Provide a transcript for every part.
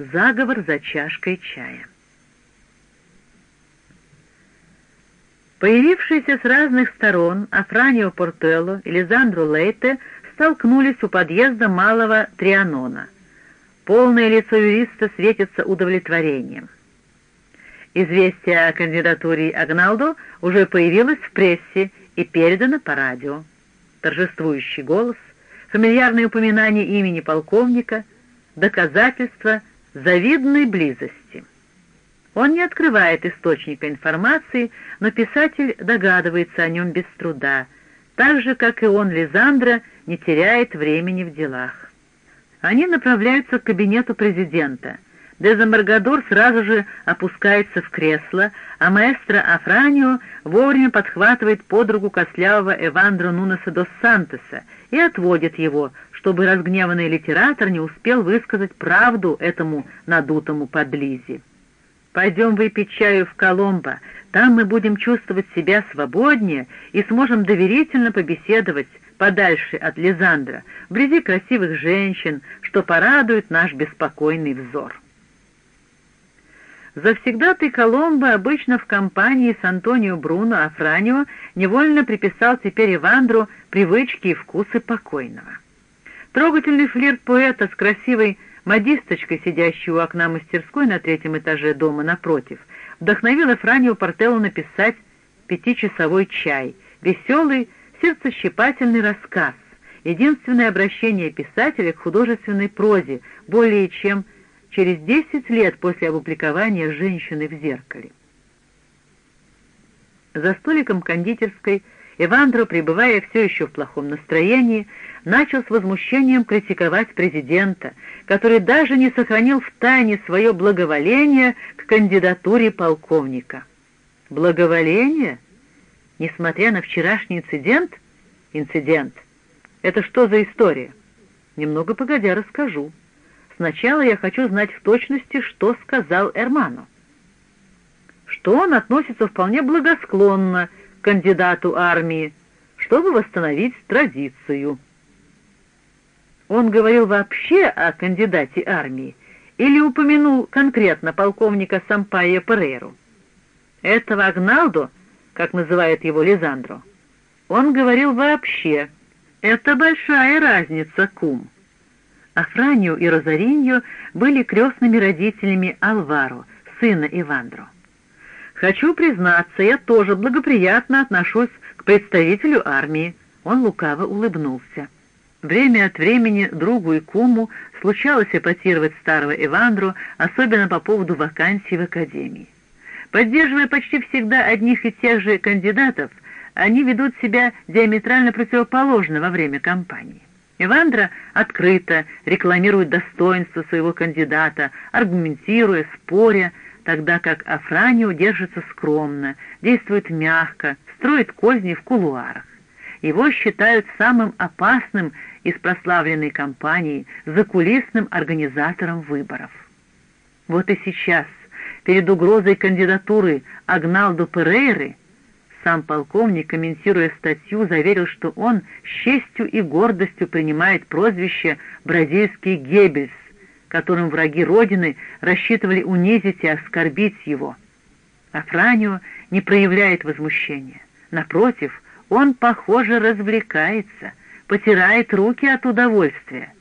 Заговор за чашкой чая. Появившиеся с разных сторон Афранио Портелло и Лизандро Лейте столкнулись у подъезда малого Трианона. Полное лицо юриста светится удовлетворением. Известие о кандидатуре Агналдо уже появилось в прессе и передано по радио. Торжествующий голос, фамильярное упоминание имени полковника, доказательство завидной близости. Он не открывает источника информации, но писатель догадывается о нем без труда, так же, как и он, Лизандра, не теряет времени в делах. Они направляются к кабинету президента. Дезамаргадор сразу же опускается в кресло, а маэстро Афранио вовремя подхватывает под руку костлявого Эвандро Нунеса дос Сантоса и отводит его, чтобы разгневанный литератор не успел высказать правду этому надутому подлизе. Пойдем выпить чаю в Коломбо, там мы будем чувствовать себя свободнее и сможем доверительно побеседовать подальше от Лизандра, вблизи красивых женщин, что порадует наш беспокойный взор. Завсегдатый Коломбо обычно в компании с Антонио Бруно Афранио невольно приписал теперь Ивандру привычки и вкусы покойного. Трогательный флирт поэта с красивой Модисточка, сидящая у окна мастерской на третьем этаже дома напротив, вдохновила Франио Портелло написать «Пятичасовой чай», веселый, сердцещипательный рассказ, единственное обращение писателя к художественной прозе более чем через десять лет после опубликования «Женщины в зеркале». За столиком кондитерской Ивандро, пребывая все еще в плохом настроении, начал с возмущением критиковать президента, который даже не сохранил в тайне свое благоволение к кандидатуре полковника. Благоволение? Несмотря на вчерашний инцидент? Инцидент. Это что за история? Немного погодя расскажу. Сначала я хочу знать в точности, что сказал Эрману. Что он относится вполне благосклонно кандидату армии, чтобы восстановить традицию. Он говорил вообще о кандидате армии или упомянул конкретно полковника Сампайя Перейру? Этого Агналдо, как называет его Лизандро, он говорил вообще. Это большая разница, кум. Афранио и Розариньо были крестными родителями Алваро, сына Ивандро. Хочу признаться, я тоже благоприятно отношусь к представителю армии. Он лукаво улыбнулся. Время от времени другу и куму случалось эпатировать старого Ивандру, особенно по поводу вакансий в академии. Поддерживая почти всегда одних и тех же кандидатов, они ведут себя диаметрально противоположно во время кампании. Ивандра открыто рекламирует достоинство своего кандидата, аргументируя, споря, тогда как Афранио держится скромно, действует мягко, строит козни в кулуарах. Его считают самым опасным из прославленной компании, закулисным организатором выборов. Вот и сейчас, перед угрозой кандидатуры Агналдо Перейры, сам полковник, комментируя статью, заверил, что он с честью и гордостью принимает прозвище «бразильский Геббельс», которым враги Родины рассчитывали унизить и оскорбить его. Афранио не проявляет возмущения. Напротив, он, похоже, развлекается, потирает руки от удовольствия.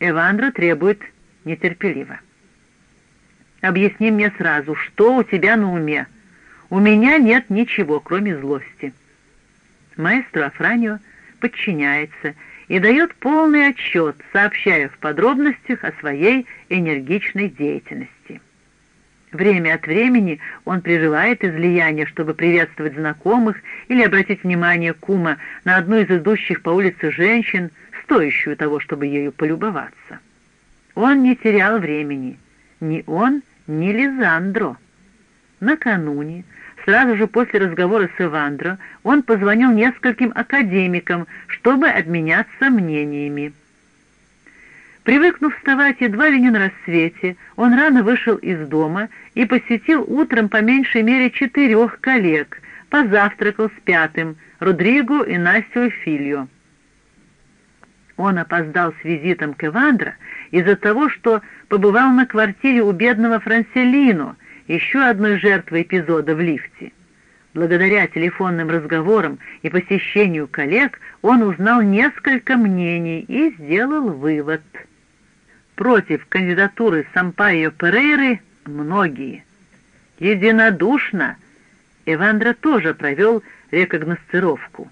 Эвандра требует нетерпеливо. «Объясни мне сразу, что у тебя на уме? У меня нет ничего, кроме злости». Маэстро Афранио подчиняется и дает полный отчет, сообщая в подробностях о своей энергичной деятельности. Время от времени он прерывает излияние, чтобы приветствовать знакомых или обратить внимание кума на одну из идущих по улице женщин, стоящую того, чтобы ею полюбоваться. Он не терял времени. Ни он, ни Лизандро. Накануне, сразу же после разговора с Ивандро, он позвонил нескольким академикам, чтобы обменяться мнениями. Привыкнув вставать едва ли не на рассвете, он рано вышел из дома и посетил утром по меньшей мере четырех коллег, позавтракал с пятым, Родриго и Настю Фильо. Он опоздал с визитом к Эвандро из-за того, что побывал на квартире у бедного Франселино, еще одной жертвы эпизода в лифте. Благодаря телефонным разговорам и посещению коллег он узнал несколько мнений и сделал вывод. Против кандидатуры Сампайо Перейры многие. Единодушно Эвандро тоже провел рекогностировку.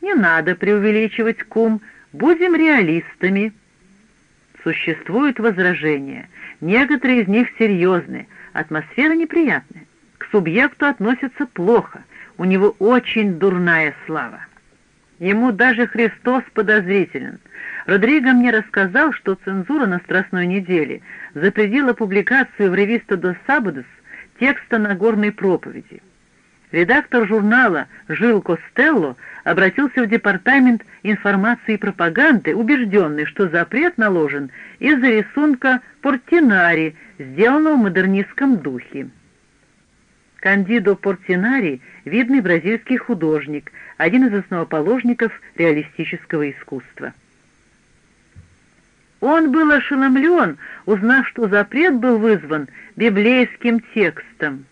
Не надо преувеличивать, кум, будем реалистами. Существуют возражения, некоторые из них серьезны, атмосфера неприятная субъекту относятся плохо, у него очень дурная слава. Ему даже Христос подозрителен. Родриго мне рассказал, что цензура на Страстной неделе запретила публикацию в ревиста «До Сабадос» текста Нагорной проповеди. Редактор журнала Жил Костелло обратился в департамент информации и пропаганды, убежденный, что запрет наложен из-за рисунка Портинари, сделанного в модернистском духе. Кандидо Портинари — видный бразильский художник, один из основоположников реалистического искусства. Он был ошеломлен, узнав, что запрет был вызван библейским текстом.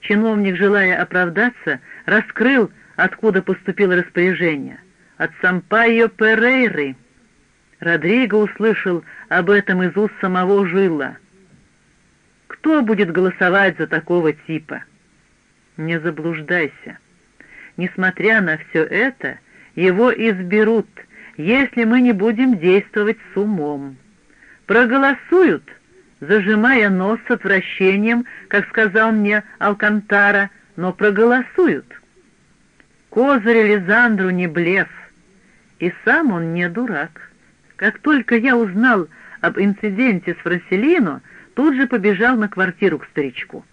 Чиновник, желая оправдаться, раскрыл, откуда поступило распоряжение. От Сампайо Перейры. Родриго услышал об этом из уст самого Жила — кто будет голосовать за такого типа? Не заблуждайся. Несмотря на все это, его изберут, если мы не будем действовать с умом. Проголосуют, зажимая нос с отвращением, как сказал мне Алкантара, но проголосуют. Козырь Лизандру не блеф, и сам он не дурак. Как только я узнал об инциденте с Франселино, тут же побежал на квартиру к старичку.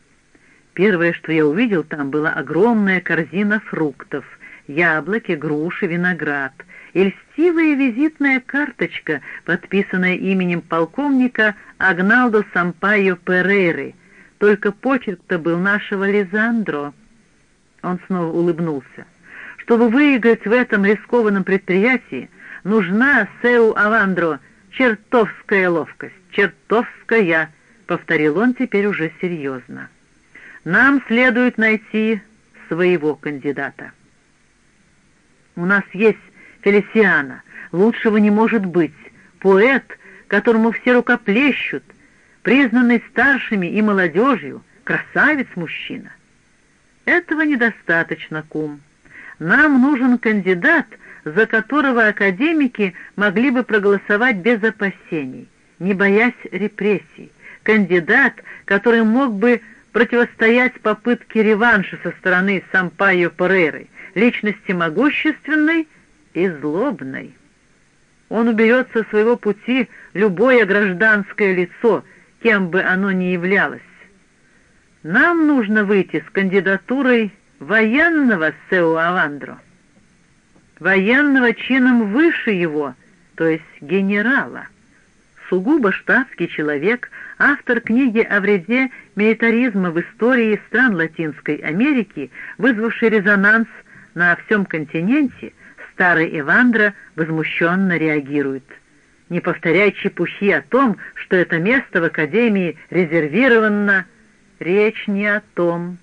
Первое, что я увидел там, была огромная корзина фруктов, яблоки, груши, виноград и льстивая визитная карточка, подписанная именем полковника Агналдо Сампайо Перейры. Только почерк-то был нашего Лизандро. Он снова улыбнулся. Чтобы выиграть в этом рискованном предприятии, нужна, Сеу Авандро, чертовская ловкость, чертовская — повторил он теперь уже серьезно. «Нам следует найти своего кандидата. У нас есть Фелисиана, лучшего не может быть, поэт, которому все рукоплещут, признанный старшими и молодежью, красавец-мужчина. Этого недостаточно, кум. Нам нужен кандидат, за которого академики могли бы проголосовать без опасений, не боясь репрессий, кандидат, который мог бы противостоять попытке реванша со стороны Сампайо Перейры, личности могущественной и злобной. Он уберет со своего пути любое гражданское лицо, кем бы оно ни являлось. Нам нужно выйти с кандидатурой военного Сеу Авандро, военного чином выше его, то есть генерала сугубо штатский человек, автор книги о вреде милитаризма в истории стран Латинской Америки, вызвавший резонанс на всем континенте, старый Ивандро возмущенно реагирует. Не повторяй чепухи о том, что это место в Академии резервировано. Речь не о том.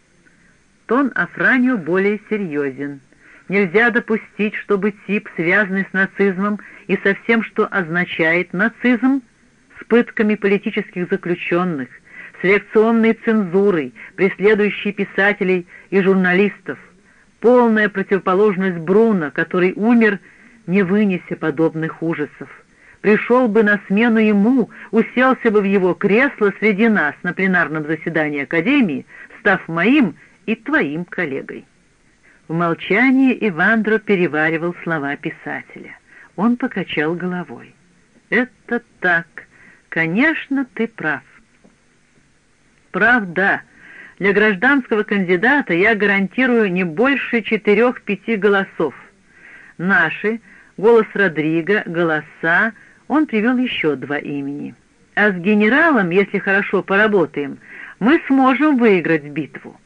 Тон Афранио более серьезен. Нельзя допустить, чтобы тип, связанный с нацизмом и со всем, что означает нацизм, с пытками политических заключенных, с реакционной цензурой, преследующей писателей и журналистов, полная противоположность Бруно, который умер, не вынеся подобных ужасов. Пришел бы на смену ему, уселся бы в его кресло среди нас на пленарном заседании Академии, став моим и твоим коллегой. В молчании Ивандро переваривал слова писателя. Он покачал головой. «Это так. Конечно, ты прав. Прав, да. Для гражданского кандидата я гарантирую не больше четырех-пяти голосов. Наши, голос Родриго, голоса, он привел еще два имени. А с генералом, если хорошо поработаем, мы сможем выиграть битву.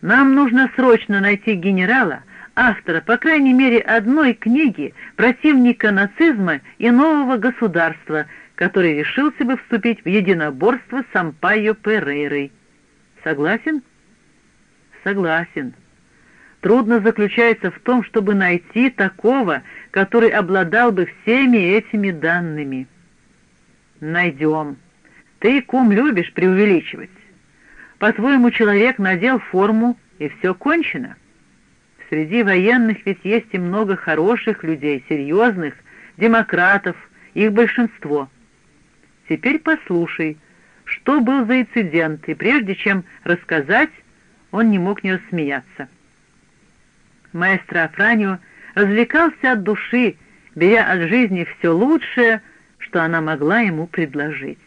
Нам нужно срочно найти генерала, автора, по крайней мере, одной книги противника нацизма и нового государства, который решился бы вступить в единоборство с Ампайо Перейрой. Согласен? Согласен. Трудно заключается в том, чтобы найти такого, который обладал бы всеми этими данными. Найдем. Ты, кум, любишь преувеличивать. По-твоему, человек надел форму, и все кончено? Среди военных ведь есть и много хороших людей, серьезных, демократов, их большинство. Теперь послушай, что был за инцидент, и прежде чем рассказать, он не мог не рассмеяться. Маэстро Афранио развлекался от души, беря от жизни все лучшее, что она могла ему предложить.